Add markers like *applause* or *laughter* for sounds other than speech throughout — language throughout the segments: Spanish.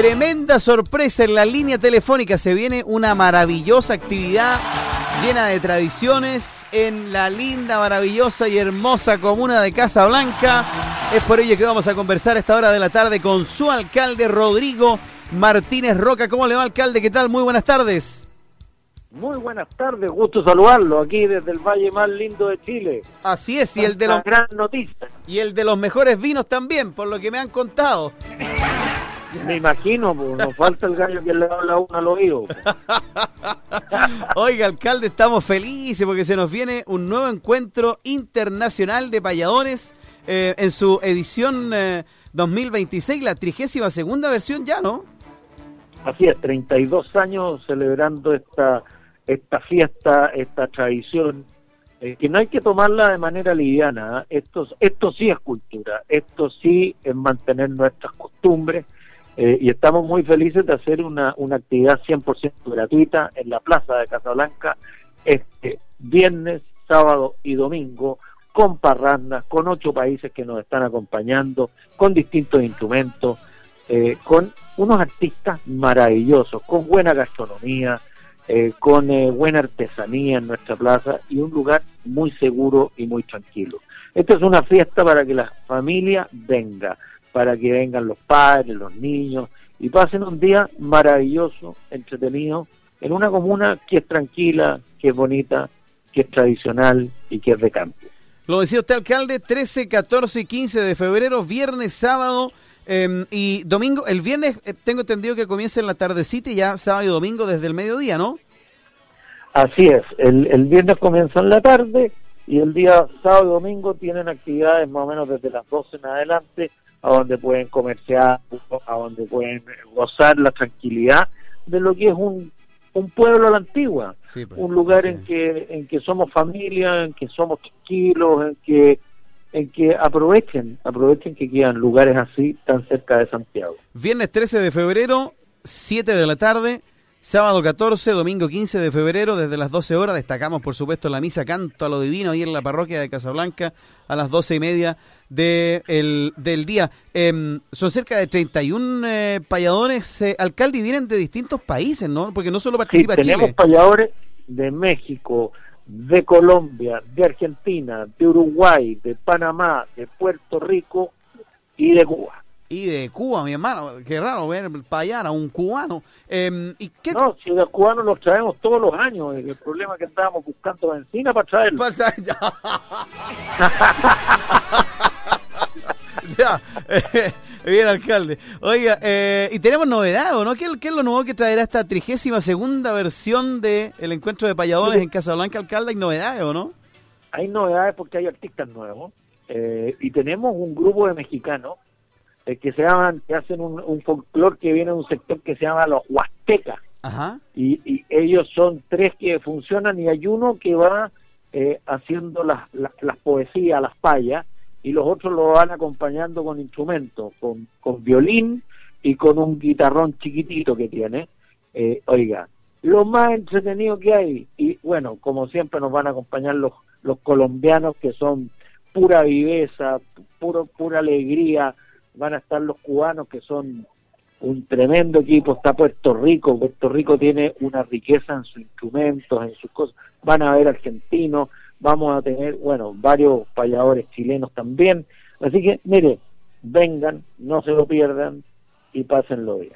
Tremenda sorpresa en la línea telefónica. Se viene una maravillosa actividad llena de tradiciones en la linda, maravillosa y hermosa comuna de Casablanca. Es por ello que vamos a conversar a esta hora de la tarde con su alcalde Rodrigo Martínez Roca. ¿Cómo le va, alcalde? ¿Qué tal? Muy buenas tardes. Muy buenas tardes, gusto saludarlo aquí desde el valle más lindo de Chile. Así es, y el de los gran noticia. Y el de los mejores vinos también, por lo que me han contado. *laughs* Me imagino, pues, nos falta el gallo que le habla uno al oído. *laughs* Oiga, alcalde, estamos felices porque se nos viene un nuevo encuentro internacional de payadones eh, en su edición 2026, eh, la trigésima segunda versión ya, ¿no? Así es, 32 años celebrando esta esta fiesta, esta tradición, eh, que no hay que tomarla de manera liviana. ¿eh? Esto, esto sí es cultura, esto sí es mantener nuestras costumbres. Eh, y estamos muy felices de hacer una, una actividad 100% gratuita en la Plaza de Casablanca este viernes, sábado y domingo, con parrandas, con ocho países que nos están acompañando, con distintos instrumentos, con unos artistas maravillosos, con buena gastronomía, eh, con eh, buena artesanía en nuestra plaza y un lugar muy seguro y muy tranquilo. Esta es una fiesta para que la familia venga, para que vengan los padres, los niños y pasen un día maravilloso, entretenido, en una comuna que es tranquila, que es bonita, que es tradicional y que es de cambio. Lo decía usted, alcalde, 13, 14 y 15 de febrero, viernes, sábado Em, y domingo, el viernes eh, tengo entendido que comienza en la tardecita y ya sábado y domingo desde el mediodía, ¿no? Así es, el, el viernes comienza en la tarde y el día sábado y domingo tienen actividades más o menos desde las 12 en adelante, a donde pueden comerciar, a donde pueden gozar la tranquilidad de lo que es un, un pueblo a la antigua, pues, un lugar en que en que somos familia, en que somos tranquilos, en que en que aprovechen, aprovechen que quedan lugares así tan cerca de Santiago. Viernes 13 de febrero, 7 de la tarde, sábado 14, domingo 15 de febrero, desde las 12 horas, destacamos por supuesto la misa Canto a lo Divino ahí en la parroquia de Casablanca a las 12 y media de el, del día. Em, son cerca de 31 eh, payadores, eh, alcalde, y vienen de distintos países, ¿no? Porque no solo participa sí, tenemos payadores de México, de Colombia, de Argentina, de Uruguay, de Panamá, de Puerto Rico y de Cuba. Y de Cuba, mi hermano, qué raro ver para allá a un cubano. Em, ¿y qué... No, si los cubanos los traemos todos los años, el problema es que estábamos buscando benzina para traerlos. ya, *laughs* Bien, alcalde. Oiga, eh, y tenemos novedad, ¿o no? ¿Qué, es lo nuevo que traerá esta trigésima segunda versión del el encuentro de payadones en Casablanca, alcalde? ¿Hay novedades o no? Hay novedades porque hay artistas nuevos. Eh, y tenemos un grupo de mexicanos eh, que se llaman, que hacen un, un folclore que viene de un sector que se llama los Huastecas. Ajá. Y, ellos son tres que funcionan y hay uno que va haciendo las, las poesías, las payas, y los otros lo van acompañando con instrumentos, con, con violín y con un guitarrón chiquitito que tiene. Eh, oiga, lo más entretenido que hay, y bueno, como siempre nos van a acompañar los, los colombianos que son pura viveza, puro, pura alegría, van a estar los cubanos que son un tremendo equipo, está Puerto Rico, Puerto Rico tiene una riqueza en sus instrumentos, en sus cosas, van a ver argentinos, vamos a tener, bueno, varios payadores chilenos también. Así que, mire, vengan, no se lo pierdan y pásenlo bien.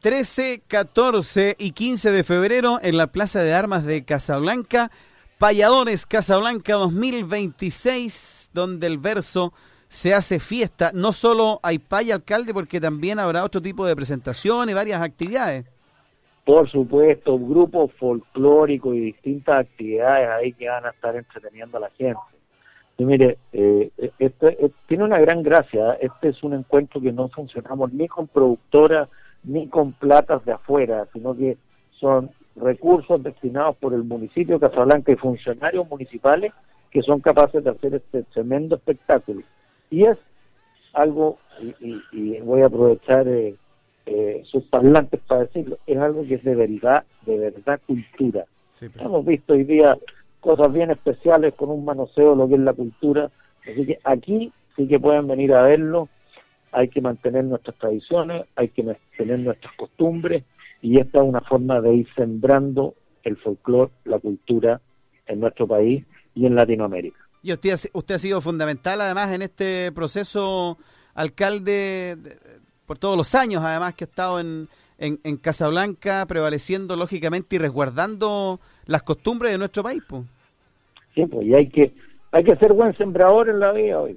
13, 14 y 15 de febrero en la Plaza de Armas de Casablanca, Payadores Casablanca 2026, donde el verso se hace fiesta. No solo hay paya alcalde, porque también habrá otro tipo de presentaciones y varias actividades. Por supuesto, grupos folclóricos y distintas actividades ahí que van a estar entreteniendo a la gente. Y mire, eh, este, eh, tiene una gran gracia. Este es un encuentro que no funcionamos ni con productoras ni con platas de afuera, sino que son recursos destinados por el municipio de Casablanca y funcionarios municipales que son capaces de hacer este tremendo espectáculo. Y es algo, y, voy a aprovechar eh, eh, sus parlantes para decirlo, es algo que es de verdad, de verdad cultura. Hemos visto hoy día cosas bien especiales con un manoseo de lo que es la cultura, así que aquí sí que pueden venir a verlo hay que mantener nuestras tradiciones, hay que mantener nuestras costumbres y esta es una forma de ir sembrando el folclore, la cultura en nuestro país y en Latinoamérica. Y usted, usted ha sido fundamental además en este proceso, alcalde, por todos los años además que ha estado en, en, Casablanca, prevaleciendo lógicamente y resguardando las costumbres de nuestro país. Pues. Sí, pues y hay que, hay que ser buen sembrador en la vida, hoy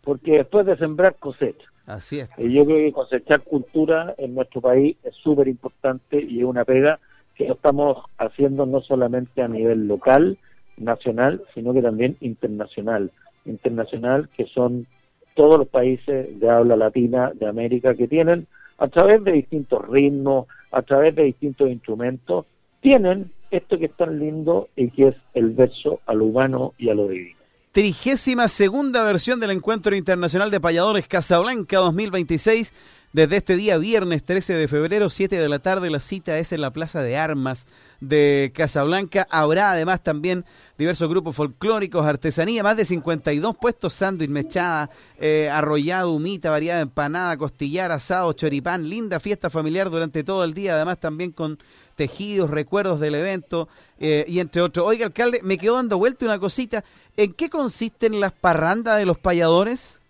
porque después de sembrar cosecha. Así es. Y yo creo que cosechar cultura en nuestro país es súper importante y es una pega que estamos haciendo no solamente a nivel local, nacional, sino que también internacional. Internacional, que son todos los países de habla latina de América que tienen, a través de distintos ritmos, a través de distintos instrumentos, tienen esto que es tan lindo y que es el verso a lo humano y a lo divino. Trigésima segunda versión del Encuentro Internacional de Payadores Casablanca 2026 desde este día, viernes 13 de febrero, 7 de la tarde, la cita es en la Plaza de Armas de Casablanca. Habrá además también diversos grupos folclóricos, artesanía, más de 52 puestos, sándwich, mechada, eh, arrollado, humita, variada empanada, costillar, asado, choripán, linda fiesta familiar durante todo el día, además también con tejidos, recuerdos del evento eh, y entre otros. Oiga, alcalde, me quedó dando vuelta una cosita. ¿En qué consisten las parrandas de los payadores?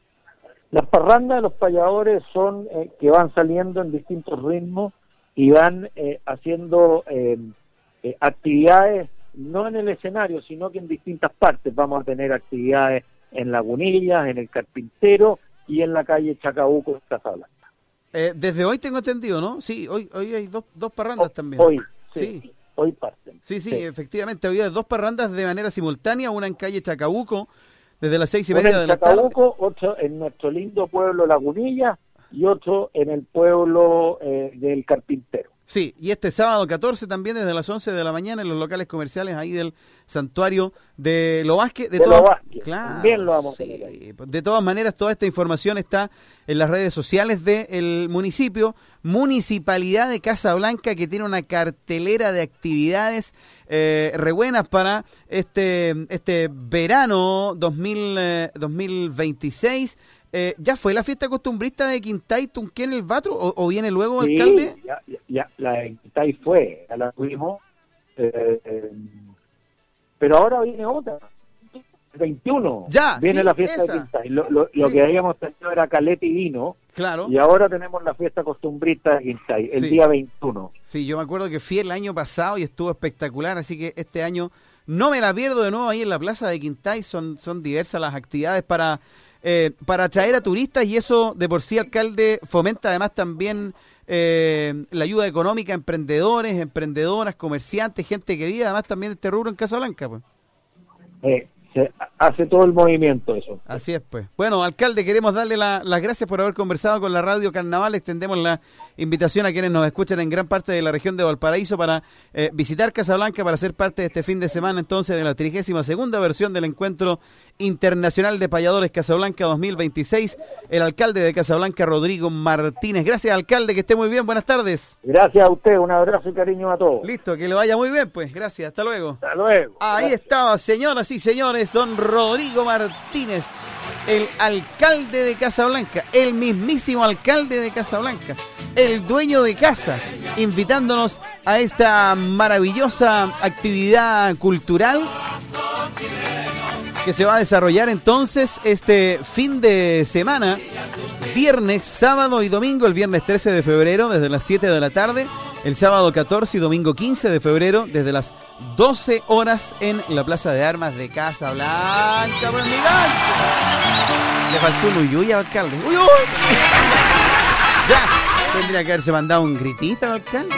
Las parrandas de los payadores son eh, que van saliendo en distintos ritmos y van eh, haciendo eh, actividades no en el escenario, sino que en distintas partes. Vamos a tener actividades en Lagunillas, en el Carpintero y en la calle Chacabuco, en Casablanca. desde hoy tengo entendido, ¿no? Sí, hoy, hoy hay dos, dos parrandas también. Hoy, sí, Hoy parten. Sí, sí, efectivamente. Había dos parrandas de manera simultánea, una en calle Chacabuco desde las seis y media de la tarde. otro en nuestro lindo pueblo Lagunilla y otro en el pueblo eh, del Carpintero. Sí, y este sábado 14 también desde las 11 de la mañana en los locales comerciales ahí del santuario de Lo De, de todas, también lo vamos a De todas maneras, toda esta información está en las redes sociales del municipio, Municipalidad de Casablanca, que tiene una cartelera de actividades eh, re buenas para este, este verano 2000, 2026. Eh, ¿Ya fue la fiesta costumbrista de Quintay Tunqué en el Batro o, viene luego, sí, alcalde? Ya, ya, la de Quintay fue, ya la tuvimos. Eh, eh, pero ahora viene otra. 21 ya, viene la fiesta de Quintay. Lo, lo, que habíamos tenido era calete y vino. Claro. Y ahora tenemos la fiesta costumbrista de Quintay, el día 21. Sí, yo me acuerdo que fui el año pasado y estuvo espectacular, así que este año no me la pierdo de nuevo ahí en la plaza de Quintay. Son, son diversas las actividades para eh, para atraer a turistas y eso de por sí, alcalde, fomenta además también eh, la ayuda económica a emprendedores, emprendedoras, comerciantes, gente que vive además también de este rubro en Casablanca. Pues. Eh, hace todo el movimiento eso. Así es, pues. Bueno, alcalde, queremos darle las gracias por haber conversado con la Radio Carnaval. Extendemos la invitación a quienes nos escuchan en gran parte de la región de Valparaíso para eh, visitar Casablanca, para ser parte de este fin de semana entonces de la 32 segunda versión del encuentro internacional de payadores Casablanca 2026. El alcalde de Casablanca, Rodrigo Martínez. Gracias, alcalde, que esté muy bien. Buenas tardes. Gracias a usted, un abrazo y cariño a todos. Listo, que le vaya muy bien, pues. Gracias, hasta luego. Hasta luego. Ahí estaba, señoras y señores, don Rodrigo Martínez, el alcalde de Casablanca, el mismísimo alcalde de Casablanca el dueño de casa, invitándonos a esta maravillosa actividad cultural que se va a desarrollar entonces este fin de semana, viernes, sábado y domingo, el viernes 13 de febrero desde las 7 de la tarde, el sábado 14 y domingo 15 de febrero desde las 12 horas en la Plaza de Armas de Casa Blanca. Pues, Le faltó un uyuy alcalde. ¡Uy, Ya. Tendría que haberse mandado un gritito al alcalde.